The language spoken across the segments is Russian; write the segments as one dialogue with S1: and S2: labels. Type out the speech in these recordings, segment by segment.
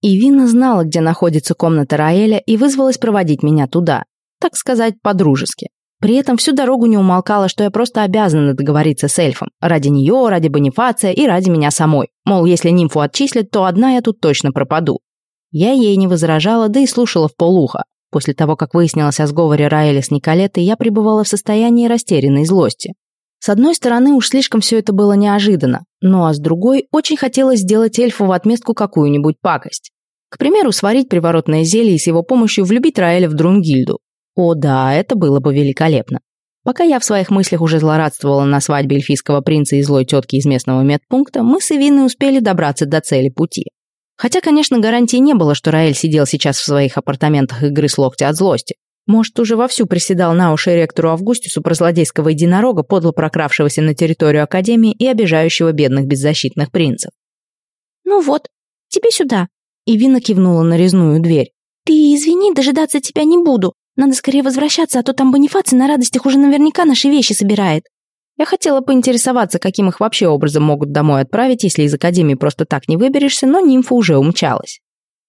S1: И Вина знала, где находится комната Раэля, и вызвалась проводить меня туда. Так сказать, по-дружески. При этом всю дорогу не умолкала, что я просто обязана договориться с эльфом. Ради нее, ради Бонифация и ради меня самой. Мол, если нимфу отчислят, то одна я тут точно пропаду. Я ей не возражала, да и слушала в полуха. После того, как выяснилось о сговоре Раэля с Николетой, я пребывала в состоянии растерянной злости. С одной стороны, уж слишком все это было неожиданно, ну а с другой, очень хотелось сделать эльфу в отместку какую-нибудь пакость. К примеру, сварить приворотное зелье и с его помощью влюбить Раэля в Друнгильду. О да, это было бы великолепно. Пока я в своих мыслях уже злорадствовала на свадьбе эльфийского принца и злой тетки из местного медпункта, мы с Эвиной успели добраться до цели пути. Хотя, конечно, гарантии не было, что Раэль сидел сейчас в своих апартаментах и грыз локти от злости. Может, уже вовсю приседал на уши ректору Августису про злодейского единорога, подло прокравшегося на территорию Академии и обижающего бедных беззащитных принцев.
S2: «Ну вот, тебе сюда», — и Вина кивнула на резную дверь. «Ты извини, дожидаться тебя не буду. Надо скорее возвращаться, а то там Бонифаций на радостях уже наверняка наши вещи собирает».
S1: Я хотела поинтересоваться, каким их вообще образом могут домой отправить, если из Академии просто так не выберешься, но нимфа уже умчалась.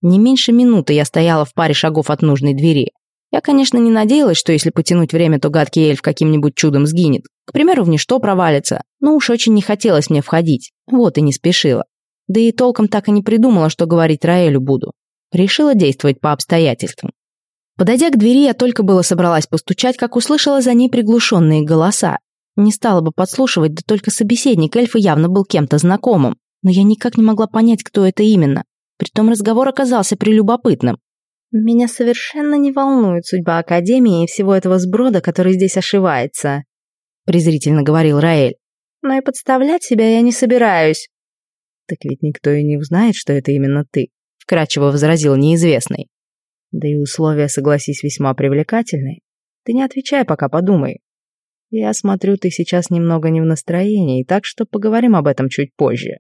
S1: Не меньше минуты я стояла в паре шагов от нужной двери. Я, конечно, не надеялась, что если потянуть время, то гадкий эльф каким-нибудь чудом сгинет. К примеру, в ничто провалится. Но уж очень не хотелось мне входить. Вот и не спешила. Да и толком так и не придумала, что говорить Раэлю буду. Решила действовать по обстоятельствам. Подойдя к двери, я только было собралась постучать, как услышала за ней приглушенные голоса. Не стала бы подслушивать, да только собеседник эльфа явно был кем-то знакомым. Но я никак не могла понять, кто это именно. Притом разговор оказался прелюбопытным.
S2: Меня совершенно не волнует судьба Академии и всего этого сброда, который здесь ошивается», — презрительно говорил Раэль. «Но и подставлять себя я не собираюсь».
S1: «Так ведь никто и не узнает, что это именно ты», — вкратчиво возразил неизвестный. «Да и условия, согласись, весьма привлекательные. Ты не отвечай, пока подумай. Я смотрю, ты сейчас немного не в настроении, так что поговорим об этом чуть позже».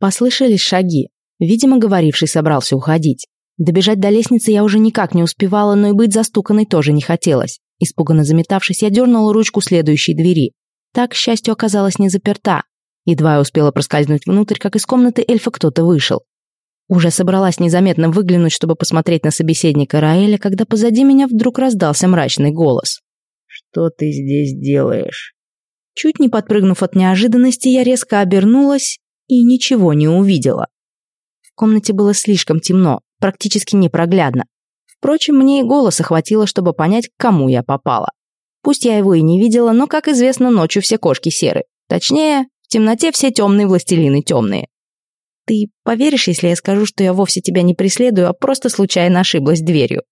S1: Послышались шаги. Видимо, говоривший собрался уходить. Добежать до лестницы я уже никак не успевала, но и быть застуканной тоже не хотелось. Испуганно заметавшись, я дернула ручку следующей двери. Так, к счастью, оказалась не заперта. Едва я успела проскользнуть внутрь, как из комнаты эльфа кто-то вышел. Уже собралась незаметно выглянуть, чтобы посмотреть на собеседника Раэля, когда позади меня вдруг раздался мрачный голос. «Что ты здесь делаешь?» Чуть не подпрыгнув от неожиданности, я резко обернулась и ничего не увидела. Комнате было слишком темно, практически непроглядно. Впрочем, мне и голоса хватило, чтобы понять, к кому я попала. Пусть я его и не видела, но, как известно, ночью все кошки серы. Точнее, в темноте все темные властелины темные. Ты поверишь, если я скажу, что я вовсе тебя не преследую, а просто случайно ошиблась дверью?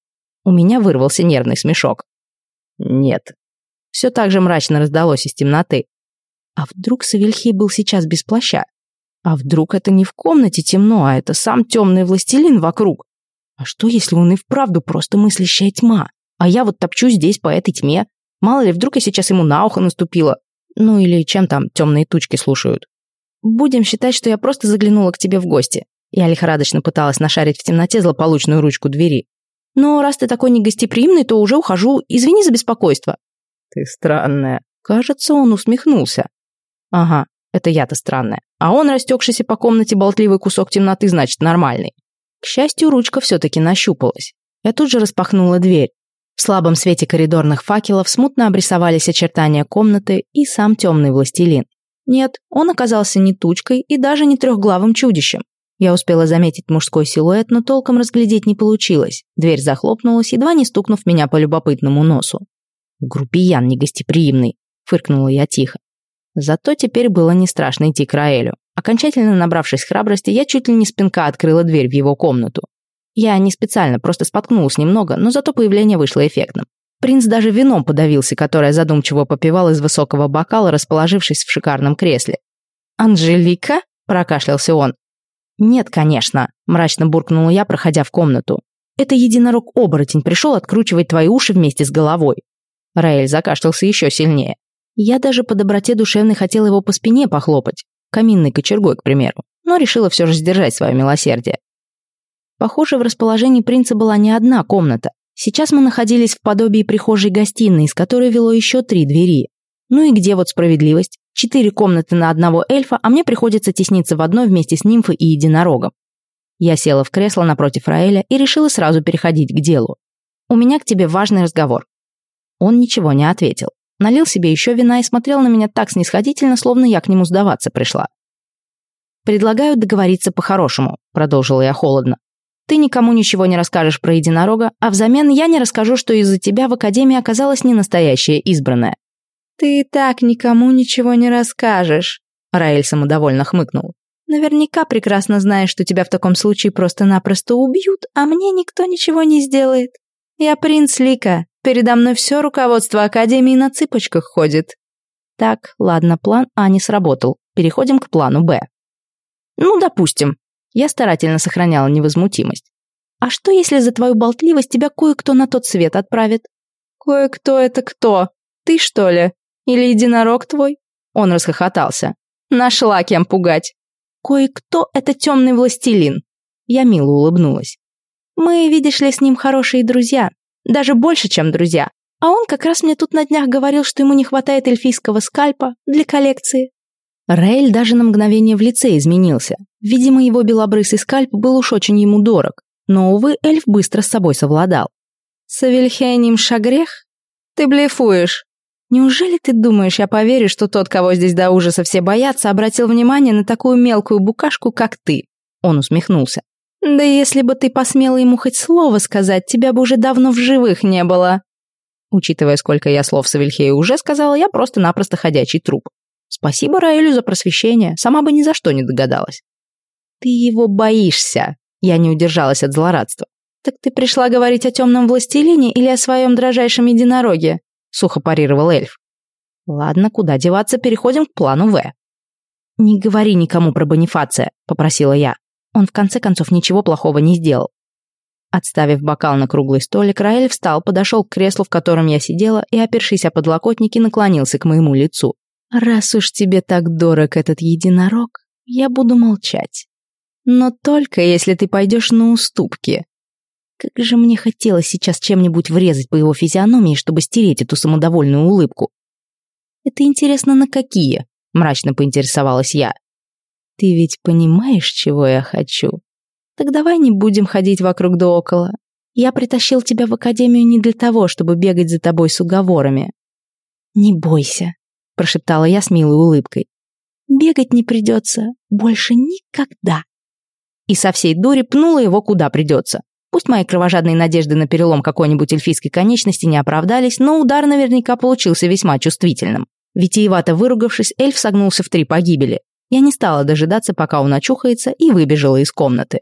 S1: У меня вырвался нервный смешок. Нет. Все так же мрачно раздалось из темноты. А вдруг Савельхий был сейчас без плаща? А вдруг это не в комнате темно, а это сам темный властелин вокруг? А что, если он и вправду просто мыслящая тьма? А я вот топчу здесь по этой тьме. Мало ли, вдруг я сейчас ему на ухо наступила. Ну или чем там темные тучки слушают. Будем считать, что я просто заглянула к тебе в гости. Я лихорадочно пыталась нашарить в темноте злополучную ручку двери. Но раз ты такой негостеприимный, то уже ухожу. Извини за беспокойство. Ты странная. Кажется, он усмехнулся. Ага, это я-то странная. А он, растекшийся по комнате болтливый кусок темноты, значит, нормальный. К счастью, ручка все-таки нащупалась. Я тут же распахнула дверь. В слабом свете коридорных факелов смутно обрисовались очертания комнаты и сам темный властелин. Нет, он оказался не тучкой и даже не трехглавым чудищем. Я успела заметить мужской силуэт, но толком разглядеть не получилось. Дверь захлопнулась, едва не стукнув меня по любопытному носу. «Грубиян негостеприимный», — фыркнула я тихо. Зато теперь было не страшно идти к Раэлю. Окончательно набравшись храбрости, я чуть ли не спинка открыла дверь в его комнату. Я не специально, просто споткнулась немного, но зато появление вышло эффектным. Принц даже вином подавился, которое задумчиво попивал из высокого бокала, расположившись в шикарном кресле. «Анжелика?» – прокашлялся он. «Нет, конечно», – мрачно буркнула я, проходя в комнату. «Это единорог-оборотень пришел откручивать твои уши вместе с головой». Раэль закашлялся еще сильнее. Я даже по доброте душевной хотела его по спине похлопать, каминной кочергой, к примеру, но решила все же сдержать свое милосердие. Похоже, в расположении принца была не одна комната. Сейчас мы находились в подобии прихожей гостиной, из которой вело еще три двери. Ну и где вот справедливость? Четыре комнаты на одного эльфа, а мне приходится тесниться в одной вместе с нимфой и единорогом. Я села в кресло напротив Раэля и решила сразу переходить к делу. «У меня к тебе важный разговор». Он ничего не ответил. Налил себе еще вина и смотрел на меня так снисходительно, словно я к нему сдаваться пришла. «Предлагаю договориться по-хорошему», — продолжила я холодно. «Ты никому ничего не расскажешь про единорога, а взамен я не расскажу, что из-за тебя в Академии оказалась не настоящая избранная». «Ты и так никому ничего не расскажешь», — Раэль самодовольно хмыкнул. «Наверняка прекрасно знаешь, что тебя в таком случае просто-напросто убьют, а мне никто ничего не сделает. Я принц Лика, передо мной все руководство Академии на цыпочках ходит». Так, ладно, план А не сработал. Переходим к плану Б. Ну, допустим. Я старательно сохраняла невозмутимость. А что, если за твою болтливость тебя кое-кто на тот свет отправит? Кое-кто это кто? Ты, что ли? Или единорог твой?» Он расхохотался. «Нашла кем пугать. Кое-кто — это темный властелин». Я мило улыбнулась. «Мы, видишь ли, с ним хорошие друзья. Даже больше, чем друзья. А он как раз мне тут на днях говорил, что ему не хватает эльфийского скальпа для коллекции». Рейль даже на мгновение в лице изменился. Видимо, его белобрысый скальп был уж очень ему дорог. Но, увы, эльф быстро с собой совладал. «Савельхеним Шагрех? Ты блефуешь!» Неужели ты думаешь, я поверю, что тот, кого здесь до ужаса все боятся, обратил внимание на такую мелкую букашку, как ты?» Он усмехнулся. «Да если бы ты посмела ему хоть слово сказать, тебя бы уже давно в живых не было». Учитывая, сколько я слов Савельхею уже сказала, я просто-напросто ходячий труп. Спасибо Раэлю за просвещение, сама бы ни за что не догадалась. «Ты его боишься», — я не удержалась от злорадства. «Так ты пришла говорить о темном властелине или о своем дрожайшем единороге?» сухо парировал эльф. Ладно, куда деваться, переходим к плану В. Не говори никому про Бонифация, попросила я. Он в конце концов ничего плохого не сделал. Отставив бокал на круглый столик, Раэль встал, подошел к креслу, в котором я сидела, и, опершись о подлокотники, наклонился к моему лицу. «Раз уж тебе так дорог этот единорог, я буду молчать. Но только если ты пойдешь на уступки. Как же мне хотелось сейчас чем-нибудь врезать по его физиономии, чтобы стереть эту самодовольную улыбку. «Это интересно, на какие?» — мрачно поинтересовалась я. «Ты ведь понимаешь, чего я хочу? Так давай не будем ходить вокруг да около. Я притащил тебя в академию не для того, чтобы бегать за тобой с уговорами». «Не бойся», — прошептала я с милой улыбкой. «Бегать не придется больше никогда». И со всей дури пнула его куда придется. Пусть мои кровожадные надежды на перелом какой-нибудь эльфийской конечности не оправдались, но удар наверняка получился весьма чувствительным. Витиевато выругавшись, эльф согнулся в три погибели. Я не стала дожидаться, пока он очухается, и выбежала из комнаты.